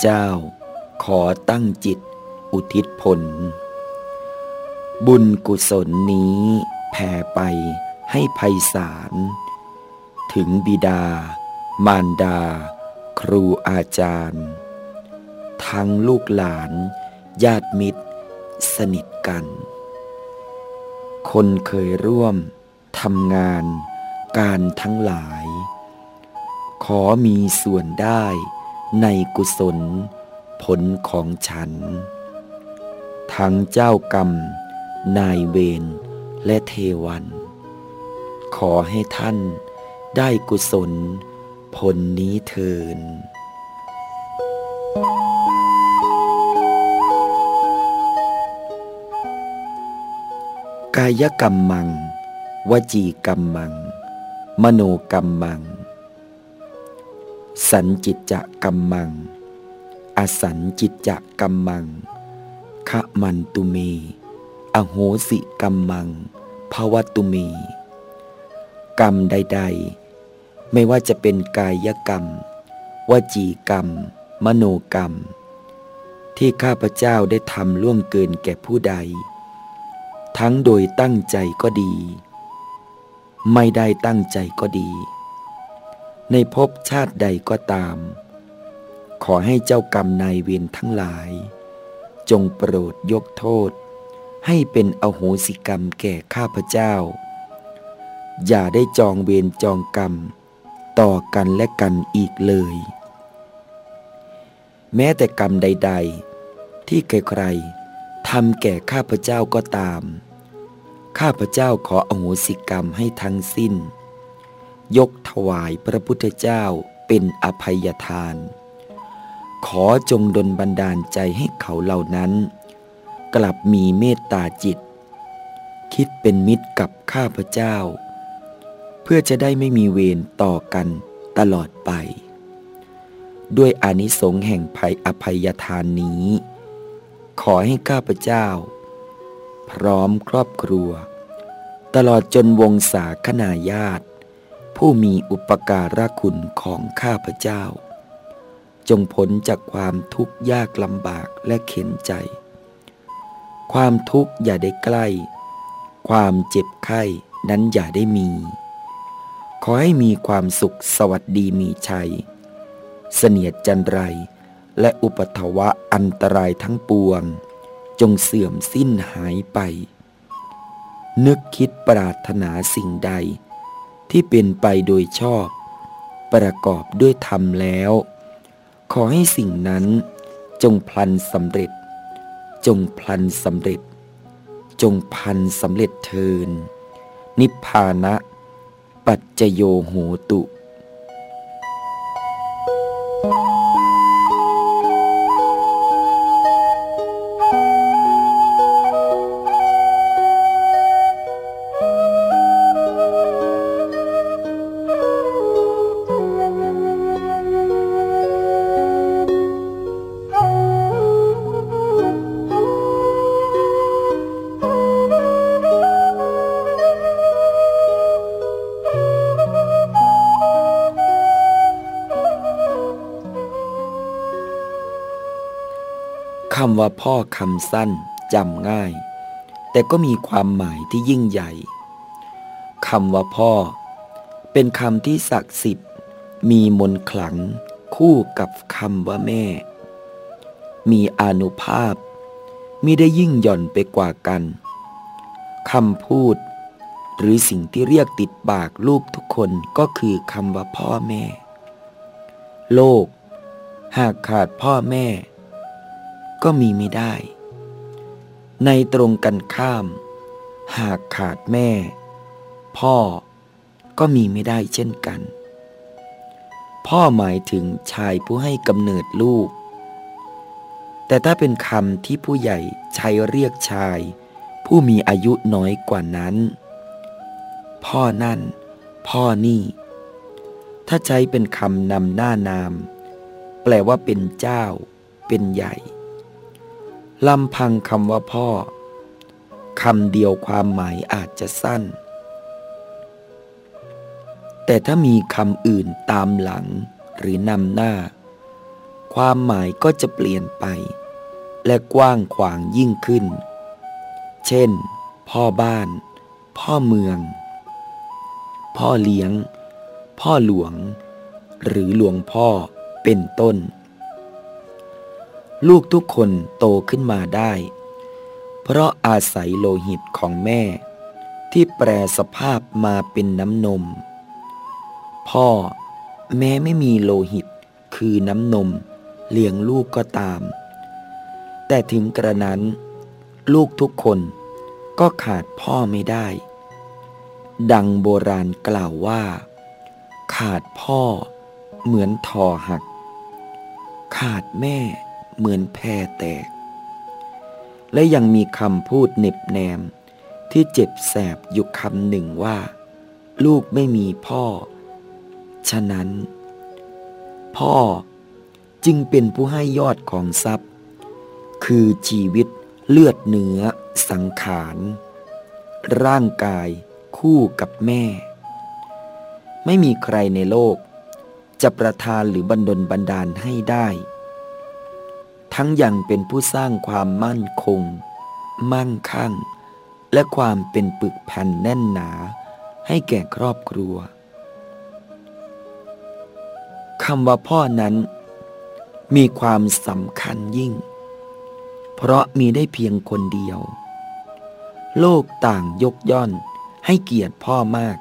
เจ้า ขอตั้งจิตอุทิศผล บุญกุศลนี้แผ่ไปให้ภัยสาร ถึงบิดา มารดา ครูอาจารย์ ทั้งลูกหลาน ญาติมิตร สนิทกัน คนเคยร่วมทำงานการทั้งหลาย ขอมีส่วนได้ ในกุศล ผลของฉัน ทั้งเจ้ากรรม นายเวรและเทวัน ขอให้ท่านได้กุศล ผลนี้เทินกายกรรมมัง วจีกรรมมัง มโนกรรมมัง สันจิตจะกรรมมัง อสันจิตจะกรรมมังขะมันตุเม อโหสิกรรมมังภวตุเม กรรมใด ๆ ไม่ว่าจะเป็นกายกรรม วจีกรรม มโนกรรม ที่ข้าพเจ้าได้ทำล่วงเกินแก่ผู้ใด ทั้งโดยตั้งใจก็ดี ไม่ได้ตั้งใจก็ดี ในภพชาติใดก็ตาม ขอให้เจ้ากรรมนายเวรทั้งหลาย จงโปรดยกโทษ ให้เป็นอโหสิกรรมแก่ข้าพเจ้า อย่าได้จองเวรจองกรรม ต่อกันและกันอีกเลย แม้แต่กรรมใด ๆ ที่ใครๆทำแก่ข้าพเจ้าก็ตาม ข้าพเจ้าขออโหสิกรรมให้ทั้งสิ้น ยกถวายพระพุทธเจ้าเป็นอภัยทาน ขอจงดลบันดาลใจให้เขาเหล่านั้น กลับมีเมตตาจิต คิดเป็นมิตรกับข้าพเจ้า เพื่อจะได้ไม่มีเวรต่อกันตลอดไป ด้วยอานิสงส์แห่งภัยอภัยทานนี้ ขอให้ข้าพเจ้า พร้อมครอบครัว ตลอดจนวงศาคณาญาติ ผู้มีอุปการะคุณของข้าพเจ้า จงพ้นจากความทุกข์ยากลำบากและเข็นใจ ความทุกข์อย่าได้ใกล้ ความเจ็บไข้นั้นอย่าได้มี ขอให้มีความสุขสวัสดีมีชัย เสนียดจันไรและอุปถวะอันตรายทั้งปวง จงเสื่อมสิ้นหายไป นึกคิดปรารถนาสิ่งใด ที่เป็นไปโดยชอบ ประกอบด้วยธรรมแล้ว ขอให้สิ่งนั้นจงพลันสำเร็จ จงพลันสำเร็จ จงพันสำเร็จเทิน นิพพานะ ปัจจโยโหตุคำว่าพ่อคำสั้นจำง่าย แต่ก็มีความหมายที่ยิ่งใหญ่คำว่าพ่อ เป็นคำที่ศักดิ์สิทธิ์ มีมนขลังคู่กับคำว่าแม่ มีอนุภาพมิได้ยิ่งหย่อนไปกว่ากันคำพูด หรือสิ่งที่เรียกติดปากลูกทุกคนก็คือคำว่าพ่อแม่ โลก หากขาดพ่อแม่ ก็มีไม่ได้ ในตรงกันข้าม หากขาดแม่ พ่อก็มีไม่ได้เช่นกัน พ่อหมายถึงชายผู้ให้กำเนิดลูก แต่ถ้าเป็นคำที่ผู้ใหญ่ใช้เรียกชาย ผู้มีอายุน้อยกว่านั้น พ่อนั่น พ่อนี่ ถ้าใช้เป็นคำนำหน้านาม แปลว่าเป็นเจ้า เป็นใหญ่ ลำพังคำว่าพ่อคำเดียวความหมายอาจจะสั้น แต่ถ้ามีคำอื่นตามหลังหรือนำหน้าคความหมายก็จะเปลี่ยนไป และกว้างขวางยิ่งขึ้น เช่น พ่อบ้าน พ่อเมือง พ่อเลี้ยง พ่อหลวง หรือหลวงพ่อเป็นต้น ลูกทุกคนโตขึ้นมาได้ เพราะอาศัยโลหิตของแม่ ที่แปรสภาพมาเป็นน้ำนม พ่อแม้ไม่มีโลหิตคือน้ำนมเลี้ยงลูกก็ตาม แต่ถึงกระนั้น ลูกทุกคนก็ขาดพ่อไม่ได้ ดังโบราณกล่าวว่า ขาดพ่อเหมือนทอหัก ขาดแม่ เหมือนแพรแตก และยังมีคำพูดเน็บแนม ที่เจ็บแสบอยู่คำหนึ่งว่า ลูกไม่มีพ่อ ฉะนั้น พ่อจึงเป็นผู้ให้ยอดของทรัพย์ คือชีวิตเลือดเนื้อสังขาร ร่างกายคู่กับแม่ ไม่มีใครในโลก จะประทานหรือบันดลบันดาลให้ได้ ทั้งยังเป็นผู้สร้างความมั่นคง มั่งคั่ง และความเป็นปึกแผ่นแน่นหนา ให้แก่ครอบครัวคำว่าพ่อนั้น มีความสำคัญยิ่ง เพราะมีได้เพียงคนเดียว โลกต่างยกย่อนให้เกียรติพ่อมาก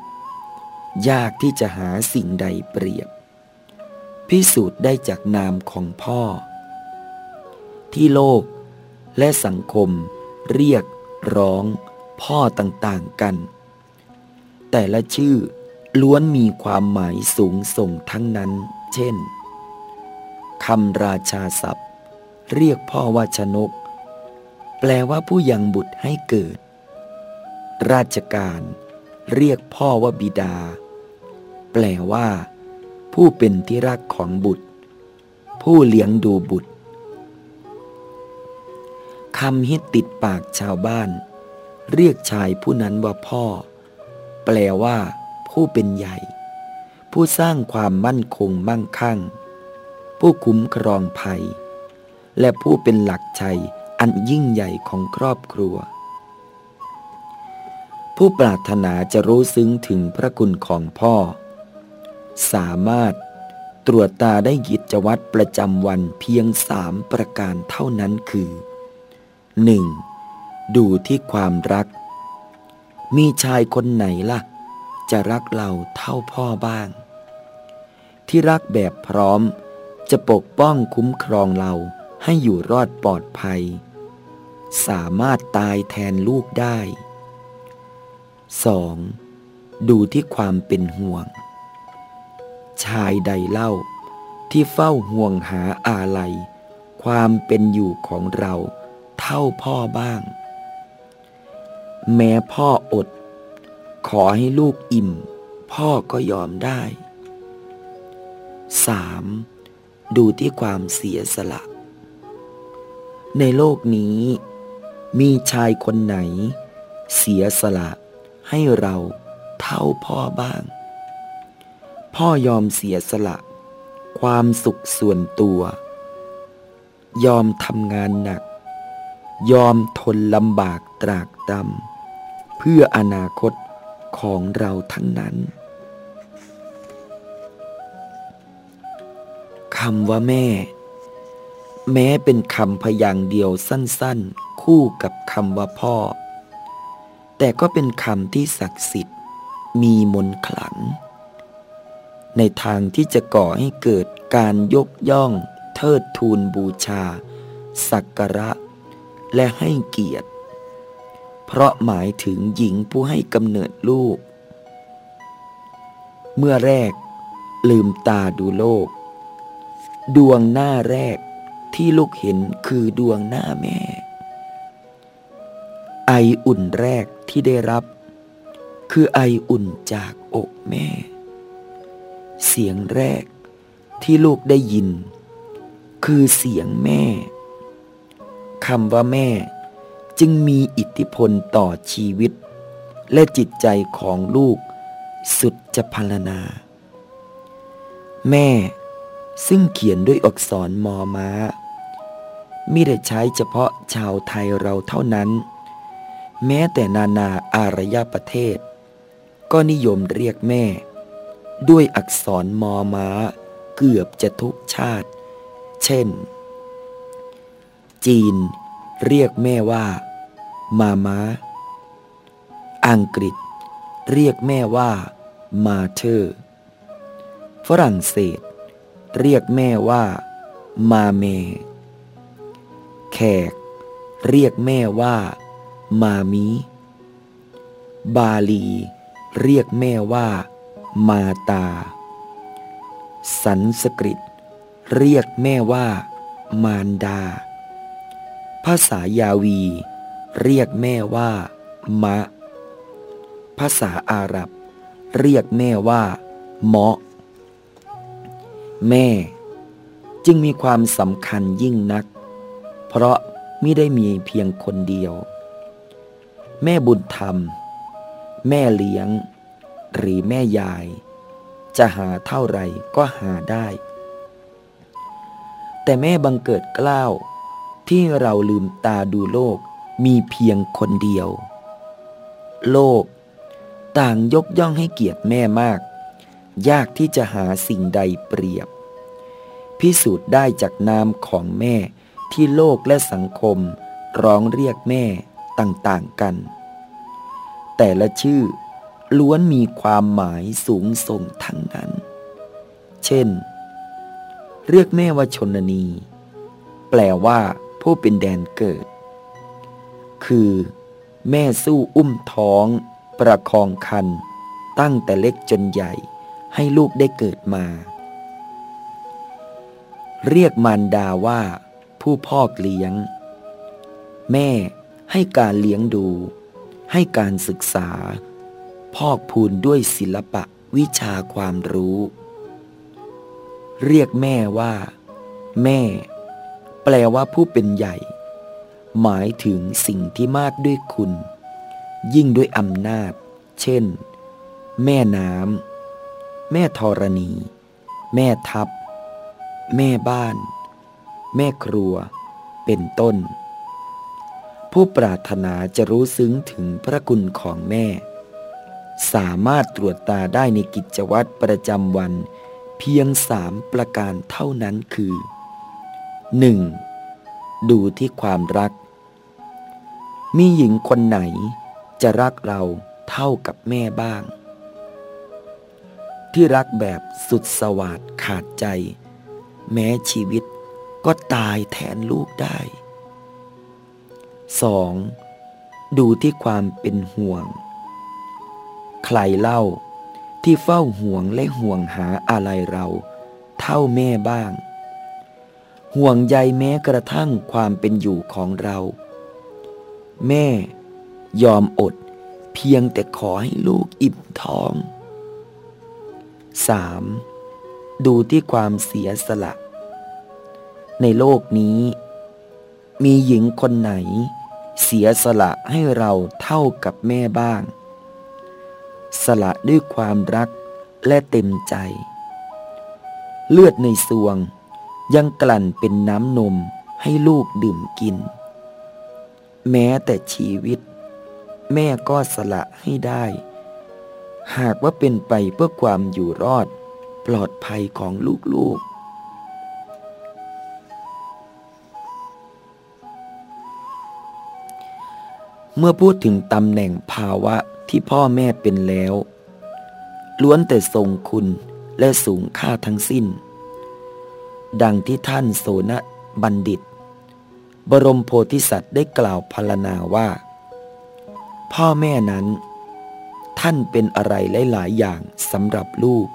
ยากที่จะหาสิ่งใดเปรียบ พิสูจน์ได้จากนามของพ่อ ที่โลก และสังคมเรียกร้องพ่อต่างๆกัน แต่ละชื่อล้วนมีความหมายสูงส่งทั้งนั้น เช่นคำราชาศัพท์ เรียกพ่อว่าชนก แปลว่าผู้ยังบุตรให้เกิด ราชการเรียกพ่อว่าบิดา แปลว่า ผู้เป็นที่รักของบุตร ผู้เลี้ยงดูบุตร คำฮิตติดปากชาวบ้าน เรียกชายผู้นั้นว่าพ่อ แปลว่า ผู้เป็นใหญ่ ผู้สร้างความมั่นคงมั่งคั่ง ผู้คุ้มครองภัย และผู้เป็นหลักชัยอันยิ่งใหญ่ของครอบครัว ผู้ปรารถนาจะรู้ซึ้งถึงพระคุณของพ่อ สามารถตรวจตาได้กิจวัตรประจำวันเพียงสามประการเท่านั้นคือ 1. ดูที่ความรัก มีชายคนไหนล่ะ จะรักเราเท่าพ่อบ้าง ที่รักแบบพร้อมจะปกป้องคุ้มครองเราให้อยู่รอดปลอดภัย สามารถตายแทนลูกได้ 2. ดูที่ความเป็นห่วง ชายใดเล่าที่เฝ้าห่วงหาอาลัย ความเป็นอยู่ของเรา เท่าพ่อบ้าง แม้พ่ออด ขอให้ลูกอิ่ม พ่อก็ยอมได้ 3. ดูที่ความเสียสละ ในโลกนี้ มีชายคนไหน เสียสละให้เราเท่าพ่อบ้าง พ่อยอมเสียสละ ความสุขส่วนตัว ยอมทำงานหนัก ยอมทนลำบากตรากตรำเพื่ออนาคตของเราทั้งนั้นคำว่าแม่ แม้เป็นคำพยางเดียวสั้นๆ คู่กับคำว่าพ่อ แต่ก็เป็นคำที่ศักดิ์สิทธิ์ มีมนขลัง ในทางที่จะก่อให้เกิดการยกย่อง เทิดทูนบูชา สักการะ และให้เกียรติ เพราะหมายถึงหญิงผู้ให้กำเนิดลูก เมื่อแรกลืมตาดูโลก ดวงหน้าแรกที่ลูกเห็นคือดวงหน้าแม่ ไออุ่นแรกที่ได้รับ คือไออุ่นจากอกแม่ เสียงแรกที่ลูกได้ยิน คือเสียงแม่ คำว่าแม่ จึงมีอิทธิพลต่อชีวิต และจิตใจของลูกสุดจะพรรณนา แม่ซึ่งเขียนด้วยอักษรมอม้ามิได้ใช้เฉพาะชาวไทยเราเท่านั้น แม้แต่นานาอารยประเทศ ก็นิยมเรียกแม่ ด้วยอักษรมอม้าเกือบจะทุกชาติ เช่น จีน เรียกแม่ว่า มาม้า อังกฤษ เรียกแม่ว่า มาเธอร์ฝรั่งเศส เรียกแม่ว่า มาเม แขก เรียกแม่ว่า มามีบาลี เรียกแม่ว่า มาตา สันสกฤต เรียกแม่ว่า มารดา ภาษายาวี เรียกแม่ว่า มะ ภาษาอาหรับ เรียกแม่ว่าเมาะ แม่ จึงมีความสำคัญยิ่งนัก เพราะไม่ได้มีเพียงคนเดียว แม่บุญธรรม แม่เลี้ยง หรือแม่ยาย จะหาเท่าไหร่ก็หาได้ แต่แม่บังเกิดกล้าว ที่เราลืมตาดูโลกมีเพียงคนเดียว โลก ต่างยกย่องให้เกียรติแม่มาก ยากที่จะหาสิ่งใดเปรียบ พิสูจน์ได้จากนามของแม่ที่โลกและสังคมร้องเรียกแม่ต่างๆกัน แต่ละชื่อล้วนมีความหมายสูงส่งทั้งนั้น เช่น เรียกแม่ว่าชนนี แปลว่า ผู้เป็นแดนเกิด คือแม่สู้อุ้มท้อง ประคองคัน ตั้งแต่เล็กจนใหญ่ให้ลูกได้เกิดมา เรียกมารดาว่า ผู้พ่อเลี้ยง แม่ให้การเลี้ยงดู ให้การศึกษา พอกพูนด้วยศิลปะวิชาความรู้ เรียกแม่ว่า แม่ แปลว่าผู้เป็นใหญ่ หมายถึงสิ่งที่มากด้วยคุณ ยิ่งด้วยอำนาจ เช่น แม่น้ำแม่ธรณี แม่ทัพ แม่บ้าน แม่ครัว เป็นต้น ผู้ปรารถนาจะรู้ซึ้งถึงพระคุณของแม่ สามารถตรวจตาได้ในกิจวัตรประจำวัน เพียงสามประการเท่านั้นคือ 1. ดูที่ความรัก มีหญิงคนไหนจะรักเราเท่ากับแม่บ้าง ที่รักแบบสุดสวาดขาดใจ แม้ชีวิตก็ตายแทนลูกได้ 2. ดูที่ความเป็นห่วง ใครเล่าที่เฝ้าห่วงและห่วงหาอะไรเรา เท่าแม่บ้าง ห่วงใยแม้กระทั่งความเป็นอยู่ของเรา แม่ยอมอดเพียงแต่ขอให้ลูกอิ่มท้อง 3. ดูที่ความเสียสละ ในโลกนี้ มีหญิงคนไหน เสียสละให้เราเท่ากับแม่บ้าง สละด้วยความรักและเต็มใจ เลือดในสวง ยังกลั่นเป็นน้ำนมให้ลูกดื่มกิน แม้แต่ชีวิต แม่ก็สละให้ได้ หากว่าเป็นไปเพื่อความอยู่รอดปลอดภัยของลูกๆ เมื่อพูดถึงตำแหน่งภาวะที่พ่อแม่เป็นแล้ว ล้วนแต่ทรงคุณและสูงค่าทั้งสิ้น ดังที่ท่านโสนบัณฑิต บรมโพธิสัตว์ได้กล่าวพรรณนาว่า พ่อแม่นั้น ท่านเป็นอะไรหลาย ๆ อย่างสำหรับลูก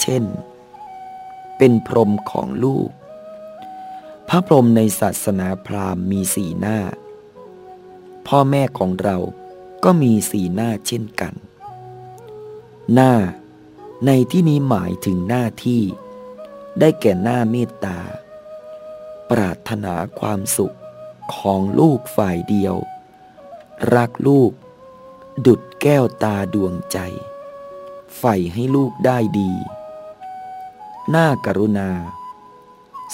เช่น เป็นพรหมของลูก พระพรหมในศาสนาพราหมณ์มีสีหน้า พ่อแม่ของเราก็มีสีหน้าเช่นกัน หน้า ในที่นี้หมายถึงหน้าที่ ได้แก่หน้าเมตตา ปรารถนาความสุขของลูกฝ่ายเดียว รักลูก ดุดแก้วตาดวงใจ ใฝ่ให้ลูกได้ดี หน้ากรุณา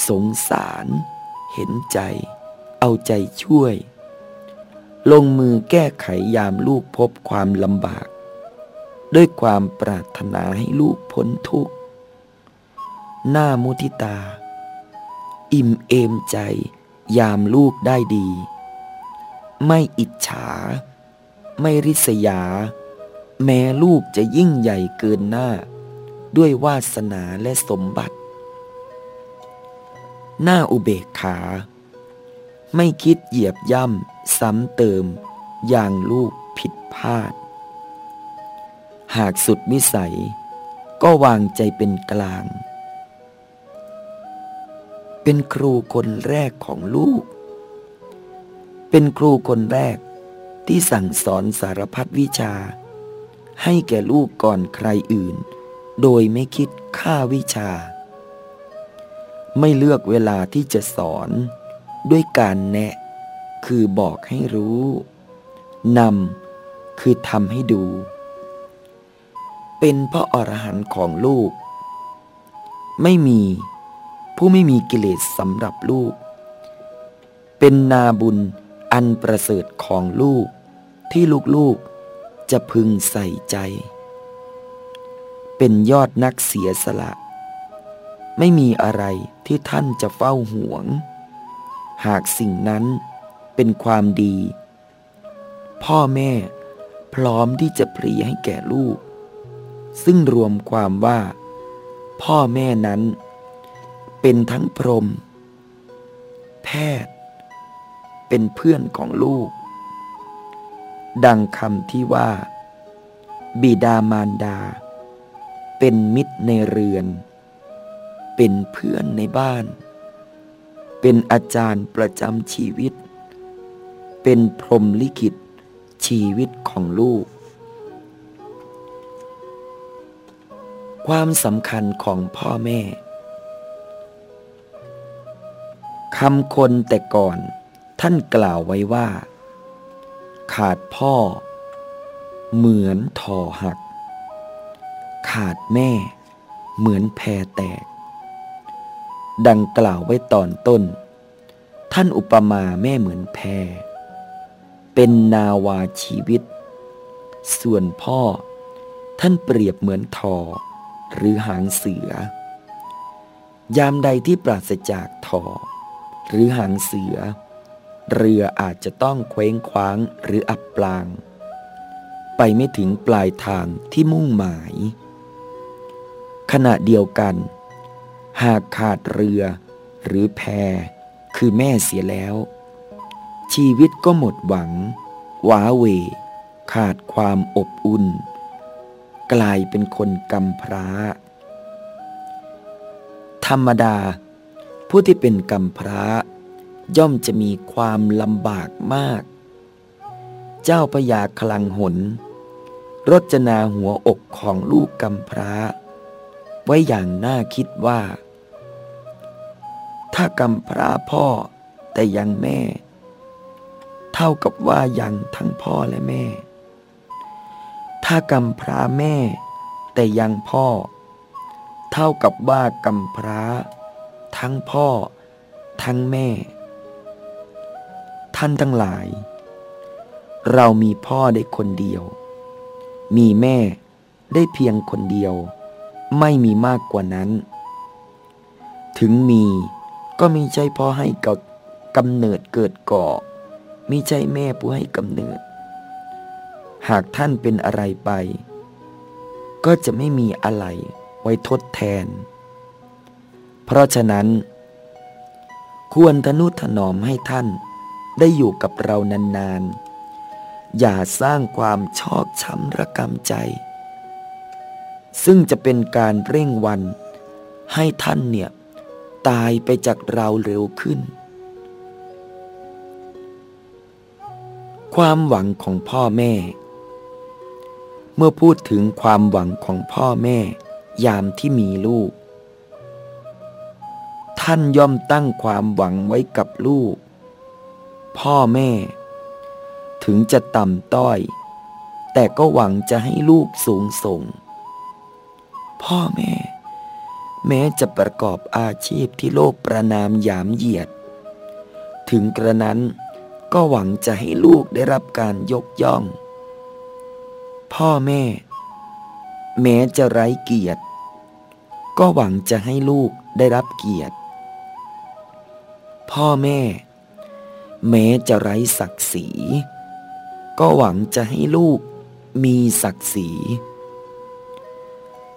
สงสาร เห็นใจ เอาใจช่วย ลงมือแก้ไขยามลูกพบความลำบาก ด้วยความปรารถนาให้ลูกพ้นทุกข์ หน้ามุทิตา อิ่มเอมใจ ยามลูกได้ดี ไม่อิจฉา ไม่ริษยา แม้ลูกจะยิ่งใหญ่เกินหน้า ด้วยวาสนาและสมบัติ หน้าอุเบกขา ไม่คิดเหยียบย่ำซ้ำเติม อย่างลูกผิดพลาด หากสุดวิสัยก็วางใจเป็นกลาง เป็นครูคนแรกของลูก เป็นครูคนแรกที่สั่งสอนสารพัดวิชา ให้แก่ลูกก่อนใครอื่น โดยไม่คิดค่าวิชา ไม่เลือกเวลาที่จะสอน ด้วยการแนะ คือบอกให้รู้นำคือทำให้ดู เป็นพระอรหันต์ของลูก ไม่มี ผู้ไม่มีกิเลสสำหรับลูก เป็นนาบุญอันประเสริฐของลูก ที่ลูกๆจะพึงใส่ใจ เป็นยอดนักเสียสละ ไม่มีอะไรที่ท่านจะเฝ้าหวง หากสิ่งนั้นเป็นความดี พ่อแม่พร้อมที่จะปรีให้แก่ลูก ซึ่งรวมความว่า พ่อแม่นั้น เป็นทั้งพรม แพทย์ เป็นเพื่อนของลูก ดังคำที่ว่า บิดามารดา เป็นมิตรในเรือน เป็นเพื่อนในบ้าน เป็นอาจารย์ประจำชีวิต เป็นพรมลิขิตชีวิตของลูก ความสำคัญของพ่อแม่ คำคนแต่ก่อนท่านกล่าวไว้ว่า ขาดพ่อ เหมือนทอหัก ขาดแม่ เหมือนแพแตก ดังกล่าวไว้ตอนต้น ท่านอุปมาแม่เหมือนแพรเป็นนาวาชีวิต ส่วนพ่อท่านเปรียบเหมือนทอ หรือหางเสือ ยามใดที่ปราศจากทอ หรือหางเสือ เรืออาจจะต้องเคว้งคว้างหรืออับปลาง ไปไม่ถึงปลายทางที่มุ่งหมาย ขณะเดียวกัน หากขาดเรือหรือแพคือแม่เสียแล้ว ชีวิตก็หมดหวังว้าเว ขาดความอบอุ่น กลายเป็นคนกำพร้า ธรรมดา ผู้ที่เป็นกำพร้า ย่อมจะมีความลำบากมาก เจ้าพยาคลังหน รจนาหัวอกของลูกกำพร้า ไว้อย่างน่าคิดว่า ถ้ากำพร้าพ่อแต่ยังแม่ เท่ากับว่ายังทั้งพ่อและแม่ ถ้ากำพร้าแม่แต่ยังพ่อ เท่ากับว่ากำพร้า ทั้งพ่อ ทั้งแม่ ท่านทั้งหลาย เรามีพ่อได้คนเดียว มีแม่ได้เพียงคนเดียว ไม่มีมากกว่านั้น ถึงมีก็ไม่ใช่พ่อให้กับกำเนิดเกิดก่อมิใช่แม่ผู้ให้กำเนิด หากท่านเป็นอะไรไป ก็จะไม่มีอะไรไว้ทดแทน เพราะฉะนั้น ควรทนุถนอมให้ท่านได้อยู่กับเรานานๆ อย่าสร้างความชอกช้ำระกำใจ ซึ่งจะเป็นการเร่งวันให้ท่านเนี่ยตายไปจากเราเร็วขึ้น ความหวังของพ่อแม่ เมื่อพูดถึงความหวังของพ่อแม่ ยามที่มีลูก ท่านย่อมตั้งความหวังไว้กับลูก พ่อแม่ ถึงจะต่ำต้อย แต่ก็หวังจะให้ลูกสูงส่ง พ่อแม่ แม้จะประกอบอาชีพที่โลกประนามหยามเหยียด ถึงกระนั้นก็หวังจะให้ลูกได้รับการยกย่อง พ่อแม่ แม้จะไร้เกียรติ ก็หวังจะให้ลูกได้รับเกียรติ พ่อแม่ แม้จะไร้ศักดิ์ศรี ก็หวังจะให้ลูกมีศักดิ์ศรี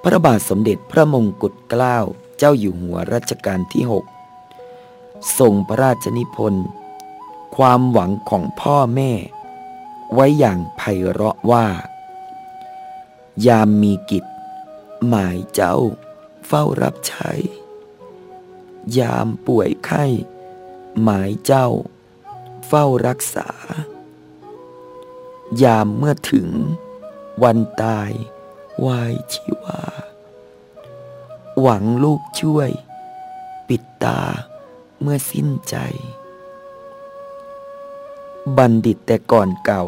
พระบาทสมเด็จพระมงกุฎเกล้าเจ้าอยู่หัวรัชกาลที่หกทรงพระราชนิพนธ์ ความหวังของพ่อแม่ ไว้อย่างไพเราะว่า ยามมีกิจ หมายเจ้าเฝ้ารับใช้ ยามป่วยไข้ หมายเจ้า เฝ้ารักษา ยามเมื่อถึง วันตายวายชีวา หวังลูกช่วย ปิดตาเมื่อสิ้นใจ บัณฑิตแต่ก่อนเก่า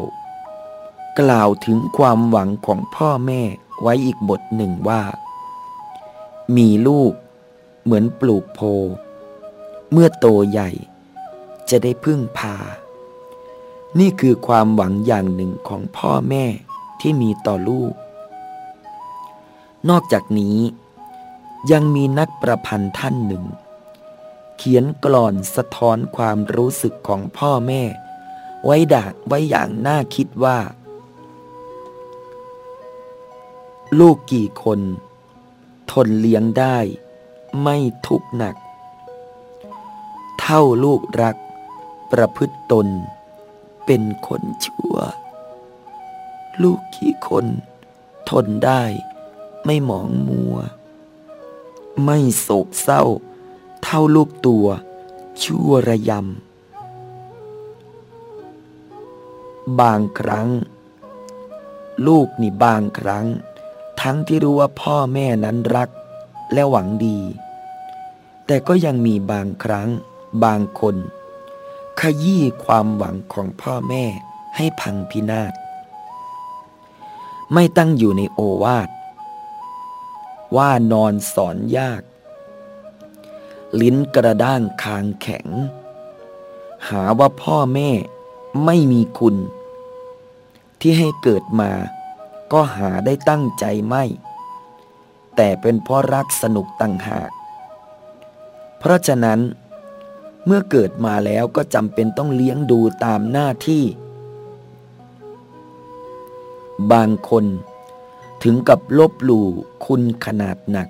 กล่าวถึงความหวังของพ่อแม่ไว้อีกบทหนึ่งว่า มีลูกเหมือนปลูกโพ เมื่อโตใหญ่ จะได้พึ่งพา นี่คือความหวังอย่างหนึ่งของพ่อแม่ที่มีต่อลูก นอกจากนี้ ยังมีนักประพันธ์ท่านหนึ่ง เขียนกลอนสะท้อนความรู้สึกของพ่อแม่ ไว้ดากไว้อย่างน่าคิดว่า ลูกกี่คน ทนเลี้ยงได้ ไม่ทุกข์หนัก เท่าลูกรัก ประพฤติตน เป็นคนชั่ว ลูกกี่คน ทนได้ไม่หมองมัว ไม่โศกเศร้า เท่าลูกตัว ชั่วระยำ บางครั้ง ลูกนี่บางครั้ง ทั้งที่รู้ว่าพ่อแม่นั้นรักและหวังดี แต่ก็ยังมีบางครั้งบางคน ขยี้ความหวังของพ่อแม่ให้พังพินาศ ไม่ตั้งอยู่ในโอวาท ว่านอนสอนยาก ลิ้นกระด้างคางแข็ง หาว่าพ่อแม่ไม่มีคุณ ที่ให้เกิดมาก็หาได้ตั้งใจไม่ แต่เป็นเพราะรักสนุกต่างหาก เพราะฉะนั้น เมื่อเกิดมาแล้วก็จำเป็นต้องเลี้ยงดูตามหน้าที่ บางคนถึงกับลบหลู่คุณขนาดหนัก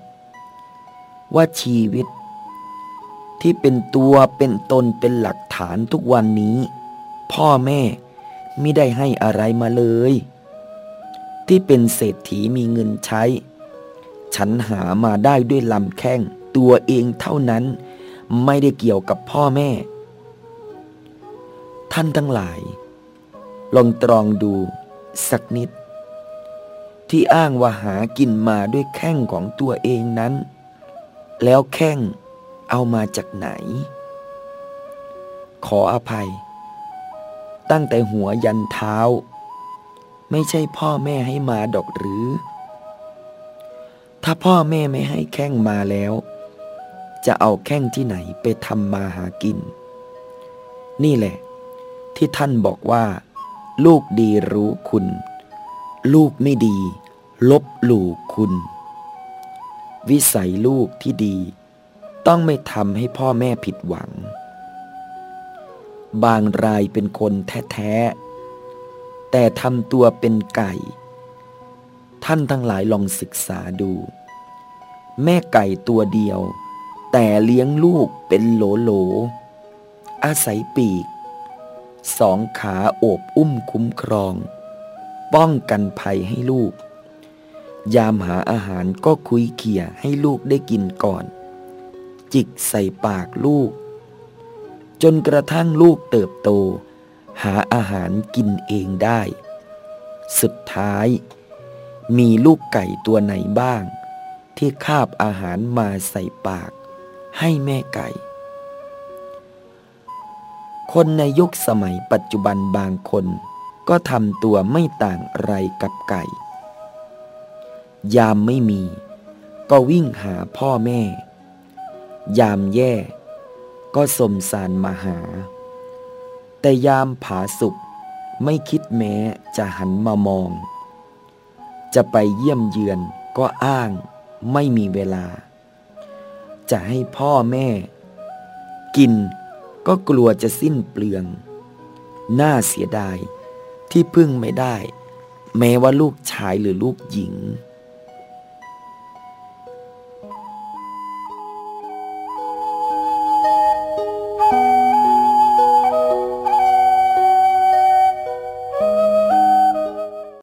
ว่าชีวิต ที่เป็นตัวเป็นตนเป็นหลักฐานทุกวันนี้ พ่อแม่ไม่ได้ให้อะไรมาเลย ที่เป็นเศรษฐีมีเงินใช้ ฉันหามาได้ด้วยลำแข้งตัวเองเท่านั้น ไม่ได้เกี่ยวกับพ่อแม่ ท่านทั้งหลาย ลองตรองดูสักนิด ที่อ้างว่าหากินมาด้วยแข้งของตัวเองนั้น แล้วแข้งเอามาจากไหน ขออภัย ตั้งแต่หัวยันเท้า ไม่ใช่พ่อแม่ให้มาดอกหรือ ถ้าพ่อแม่ไม่ให้แข้งมาแล้ว จะเอาแข้งที่ไหนไปทำมาหากิน นี่แหละ ที่ท่านบอกว่า ลูกดีรู้คุณ ลูกไม่ดี ลบหลู่คุณ วิสัยลูกที่ดี ต้องไม่ทำให้พ่อแม่ผิดหวัง บางรายเป็นคนแท้ๆ แต่ทำตัวเป็นไก่ ท่านทั้งหลายลองศึกษาดู แม่ไก่ตัวเดียว แต่เลี้ยงลูกเป็นโหลโหล อาศัยปีก สองขาโอบอุ้มคุ้มครอง ป้องกันภัยให้ลูก ยามหาอาหารก็คุยเขี่ยให้ลูกได้กินก่อน จิกใส่ปากลูก จนกระทั่งลูกเติบโต หาอาหารกินเองได้ สุดท้าย มีลูกไก่ตัวไหนบ้าง ที่คาบอาหารมาใส่ปาก ให้แม่ไก่ คนในยุคสมัยปัจจุบันบางคนก็ทำตัวไม่ต่างอะไรกับไก่ ยามไม่มี ก็วิ่งหาพ่อแม่ ยามแย่ ก็สมสารมาหา แต่ยามผาสุขไม่คิดแม้จะหันมามอง จะไปเยี่ยมเยือนก็อ้างไม่มีเวลา จะให้พ่อแม่ กินก็กลัวจะสิ้นเปลือง น่าเสียดายที่พึ่งไม่ได้ แม้ว่าลูกชายหรือลูกหญิง